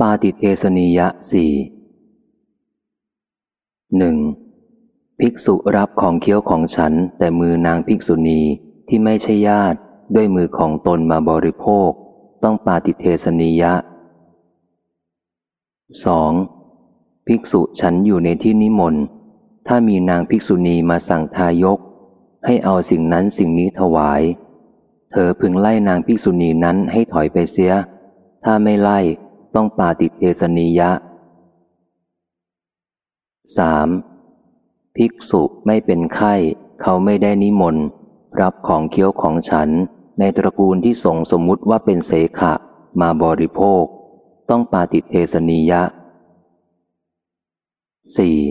ปาติเทสนิยะสี่หนึ่งภิกษุรับของเคี้ยวของฉัน แต่มือนางภิกษุณีที่ไม่ใช่ญาติด้วยมือของตนมาบริโภค ต้องปาติเทสนิยะสองภิกษุฉันอยู่ในที่นิมนต์ถ้ามีนางภิกษุณีมาสั่งทายก ให้เอาสิ่งนั้นสิ่งนี้ถวาย เธอพึงไล่นางภิกษุณีนั้นให้ถอยไปเสีย ถ้าไม่ไล่ ต้องปาติเทสนิยะ 3. ภิกษุไม่เป็นไข้ เขาไม่ได้นิมนต์รับของเคี้ยวของฉันในตระกูลที่ส่งสมมุติว่าเป็นเสขะ มาบริโภค ต้องปาติเทสนิยะ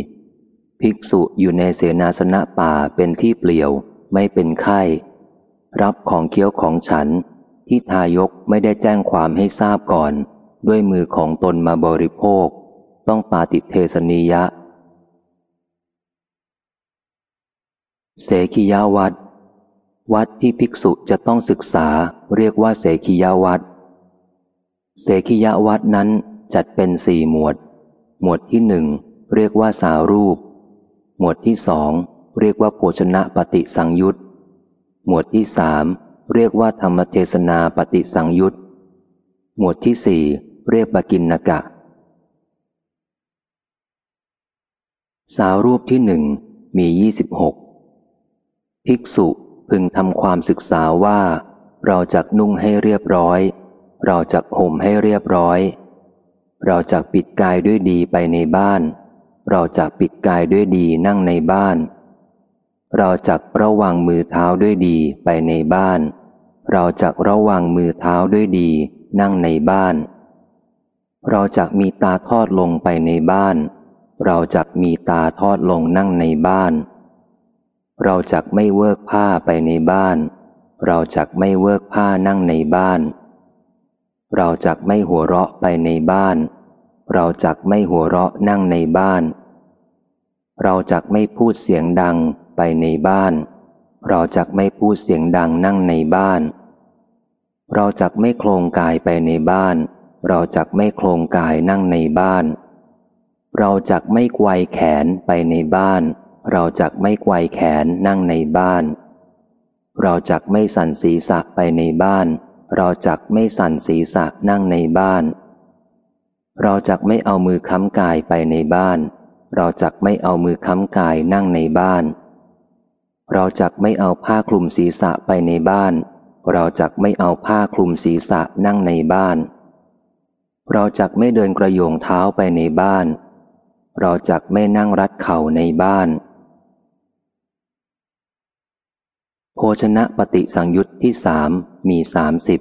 4. ภิกษุอยู่ในเสนาสนะป่าเป็นที่เปลี่ยว ไม่เป็นไข้ รับของเคี้ยวของฉัน ที่ทายกไม่ได้แจ้งความให้ทราบก่อน ด้วยมือของตนมาบริโภค ต้องปาติเทสนิยะ เสขียาวัด วัดที่ภิกษุจะต้องศึกษาเรียกว่าเสขียาวัด เสขียาวัดนั้นจัดเป็นสี่หมวด หมวดที่หนึ่งเรียกว่าสารูป หมวดที่สองเรียกว่าโภชนะปฏิสังยุตหมวดที่สามเรียกว่าธรรมเทศนาปฏิสังยุตหมวดที่สี่ เรียกบากินนกะ สาวรูปที่หนึ่งมียี่สิบหกภิกษุพึงทำความศึกษาว่า เราจักนุ่งให้เรียบร้อย เราจักห่มให้เรียบร้อย เราจักปิดกายด้วยดีไปในบ้าน เราจักปิดกายด้วยดีนั่งในบ้าน เราจักระวังมือเท้าด้วยดีไปในบ้าน เราจักระวังมือเท้าด้วยดีนั่งในบ้าน เราจะมีตาทอดลงไปในบ้าน เราจะมีตาทอดลงนั่งในบ้าน เราจะไม่เวิกผ้าไปในบ้าน เราจะไม่เวิกผ้านั่งในบ้าน เราจะไม่หัวเราะไปในบ้าน เราจะไม่หัวเราะนั่งในบ้าน เราจะไม่พูดเสียงดังไปในบ้าน เราจะไม่พูดเสียงดังนั่งในบ้าน เราจะไม่โครงกายไปในบ้าน เราจักไม่โครงกายนั่งในบ้าน เราจักไม่ไกวแขนไปในบ้าน เราจักไม่ไกวแขนนั่งในบ้าน เราจักไม่สั่นศีรษะไปในบ้าน เราจักไม่สั่นศีรษะนั่งในบ้าน เราจักไม่เอามือค้ำกายไปในบ้าน เราจักไม่เอามือค้ำกายนั่งในบ้าน เราจักไม่เอาผ้าคลุมศีรษะไปในบ้าน เราจักไม่เอาผ้าคลุมศีรษะนั่งในบ้าน เราจักไม่เดินกระโยงเท้าไปในบ้าน เราจักไม่นั่งรัดเข่าในบ้าน โภชนะปฏิสังยุตที่สามมีสามสิบ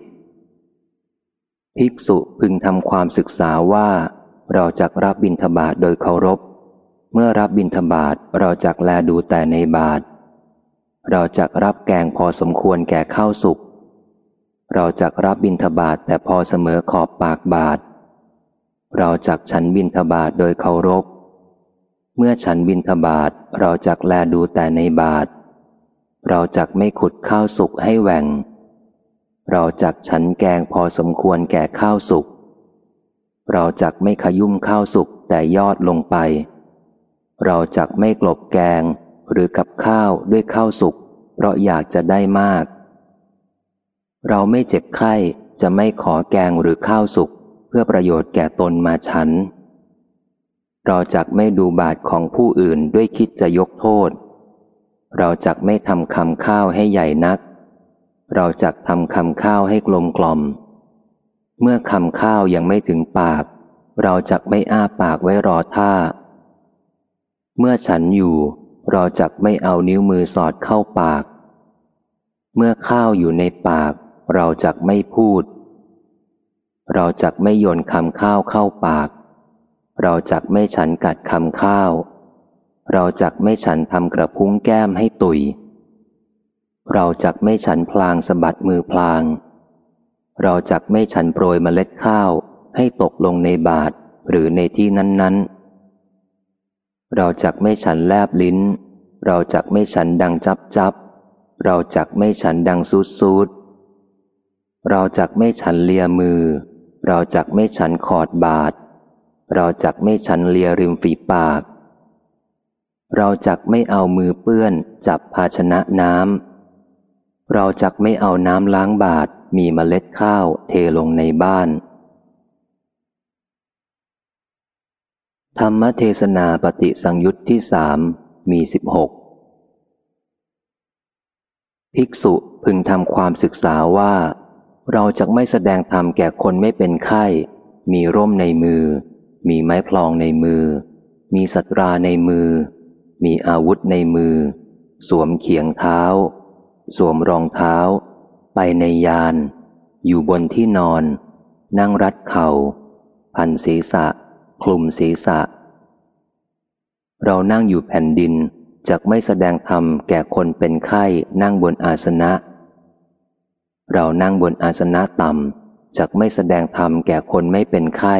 ภิกษุพึงทำความศึกษาว่า เราจักรับบิณฑบาตโดยเคารพ เมื่อรับบิณฑบาตเราจักแลดูแต่ในบาทเราจักรับแกงพอสมควรแก่ข้าวสุก เราจักรับบิณฑบาตแต่พอเสมอขอบปากบาท เราจักฉันบินทบาทโดยเคารพ เมื่อฉันบินทบาทเราจักแลดูแต่ในบาท เราจักไม่ขุดข้าวสุกให้แหว่ง เราจักฉันแกงพอสมควรแก่ข้าวสุก เราจักไม่ขยุ่มข้าวสุกแต่ยอดลงไป เราจักไม่กลบแกงหรือกับข้าวด้วยข้าวสุกเพราะอยากจะได้มาก เราไม่เจ็บไข้จะไม่ขอแกงหรือข้าวสุก เพื่อประโยชน์แก่ตนมาฉัน เราจักไม่ดูบาทของผู้อื่นด้วยคิดจะยกโทษ เราจักไม่ทำคำข้าวให้ใหญ่นัก เราจักทำคำข้าวให้กลมกล่อม เมื่อคำข้าวยังไม่ถึงปาก เราจักไม่อ้าปากไว้รอท่า เมื่อฉันอยู่ เราจักไม่เอานิ้วมือสอดเข้าปาก เมื่อข้าวอยู่ในปาก เราจักไม่พูด เราจักไม่โยนคำข้าวเข้าปาก เราจักไม่ฉันกัดคำข้าว เราจักไม่ฉันทำกระพุ้งแก้มให้ตุย เราจักไม่ฉันพลางสะบัดมือพลาง เราจักไม่ฉันโปรยเมล็ดข้าวให้ตกลงในบาทหรือในที่นั้น ๆ เราจักไม่ฉันแลบลิ้น เราจักไม่ฉันดังจับจับ เราจักไม่ฉันดังซูดซูดเราจักไม่ฉันเลียมือ เราจักไม่ฉันขอดบาท เราจักไม่ฉันเลียริมฝีปาก เราจักไม่เอามือเปื้อนจับภาชนะน้ำ เราจักไม่เอาน้ำล้างบาทมีเมล็ดข้าวเทลงในบ้าน ธรรมเทศนาปฏิสังยุตที่สามมีสิบหกภิกษุพึงทำความศึกษาว่า เราจะไม่แสดงธรรมแก่คนไม่เป็นไข้ มีร่มในมือ มีไม้พลองในมือ มีสัตราในมือ มีอาวุธในมือ สวมเขียงเท้า สวมรองเท้า ไปในยาน อยู่บนที่นอน นั่งรัดเขา่า พันศีรษะ คลุมศีรษะ เรานั่งอยู่แผ่นดินจะไม่แสดงธรรมแก่คนเป็นไข้นั่งบนอาสนะ เรานั่งบนอาสนะต่ำจะไม่แสดงธรรมแก่คนไม่เป็นไข้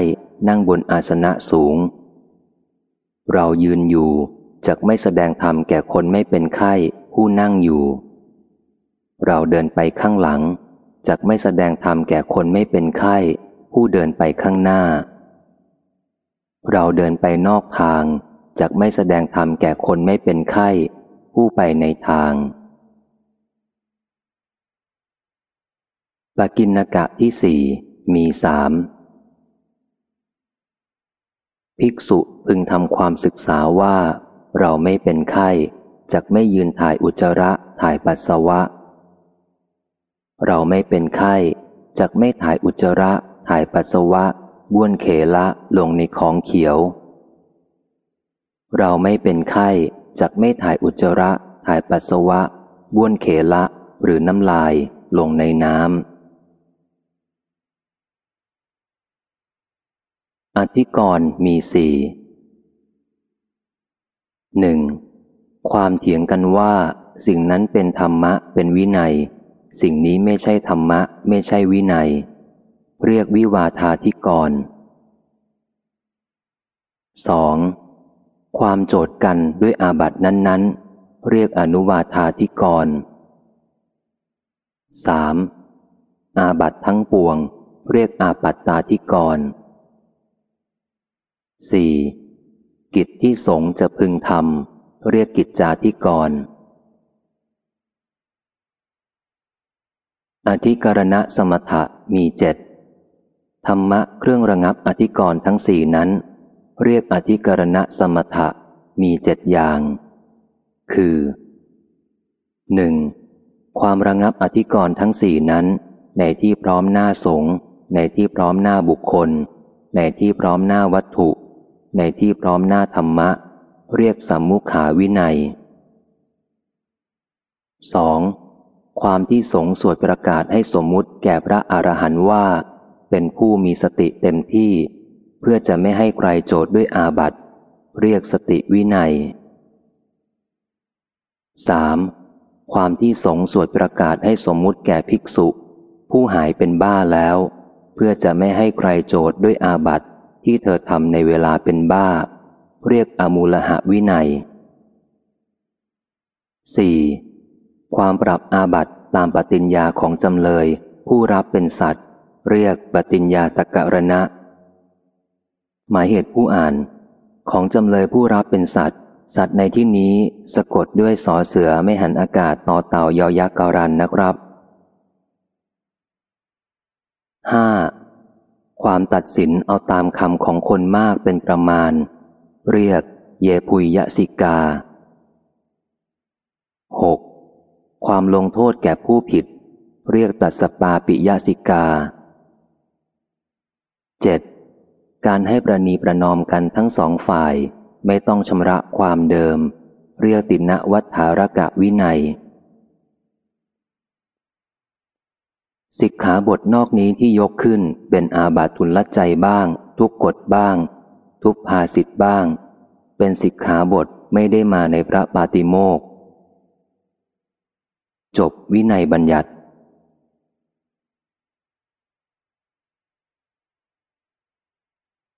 นั่งบนอาสนะสูง เรายืนอยู่จะไม่แสดงธรรมแก่คนไม่เป็นไข้ผู้นั่งอยู่ เราเดินไปข้างหลังจะไม่แสดงธรรมแก่คนไม่เป็นไข้ ผู้เดินไปข้างหน้า เราเดินไปนอกทางจักไม่แสดงธรรมแก่คนไม่เป็นไข้ ผู้ไปในทาง ปกินกะที่สี่มีสามภิกษุพึงทำความศึกษาว่า เราไม่เป็นไข้จักไม่ยืนถ่ายอุจจาระถ่ายปัสสาวะ เราไม่เป็นไข้จักไม่ถ่ายอุจจาระถ่ายปัสสาวะบ้วนเขละลงในของเขียว เราไม่เป็นไข้จักไม่ถ่ายอุจจาระถ่ายปัสสาวะบ้วนเขละหรือน้ำลายลงในน้ำ อธิกรณ์มีสี่หนึ่งความเถียงกันว่า สิ่งนั้นเป็นธรรมะเป็นวินัย สิ่งนี้ไม่ใช่ธรรมะ ไม่ใช่วินัย เรียกวิวาทาธิกรสองความโจทกันด้วยอาบัตินั้นๆ เรียกอนุวาธาธิกร 3. อาบัตทั้งปวง เรียกอาปัตตาธิกร 4. กิจที่สงจะพึงทำเรียกกิจจาธิกร อธิกรณะสมถะมีเจ็ดธรรมะเครื่องระงับอธิกรทั้งสี่นั้น เรียกอธิกรณะสมถะมีเจ็ดอย่าง คือ 1. ความระงับอธิกรณ์ทั้งสี่นั้น ในที่พร้อมหน้าสงในที่พร้อมหน้าบุคคล ในที่พร้อมหน้าวัตถุ ในที่พร้อมหน้าธรรมะ เรียกสัมมุขาวินัย 2. ความที่สงสวดประกาศให้สมมุติแก่พระอรหันต์ว่า เป็นผู้มีสติเต็มที่ เพื่อจะไม่ให้ใครโจทย์ด้วยอาบัตเรียกสติวินัย 3. ความที่สงสวดประกาศให้สมมุติแก่ภิกษุ ผู้หายเป็นบ้าแล้ว เพื่อจะไม่ให้ใครโจทย์ด้วยอาบัต ที่เธอทำในเวลาเป็นบ้า เรียกอมูลหะวินัย 4. ความปรับอาบัตตามปฏิญญาของจำเลย ผู้รับเป็นสัตว์ เรียกปฏิญญาตะกะรณะ หมายเหตุผู้อ่าน ของจำเลยผู้รับเป็นสัตว์ สัตว์ในที่นี้สะกดด้วยสอเสือไม่หันอากาศต่อเต่ายอยักษ์การันนะครับ 5. ความตัดสินเอาตามคำของคนมากเป็นประมาณ เรียก เยปุยยสิกา 6. ความลงโทษแก่ผู้ผิด เรียกตัดสปาปิยสิกา 7. การให้ประนีประนอมกันทั้งสองฝ่าย ไม่ต้องชำระความเดิม เรียกติณวัฏฐารกะวินัย สิกขาบทนอกนี้ที่ยกขึ้นเป็นอาบัตุลใจบ้าง ทุกกฎบ้าง ทุกภาสิทธ์บ้าง เป็นสิกขาบทไม่ได้มาในพระปาติโมกจบวินัยบัญญัติ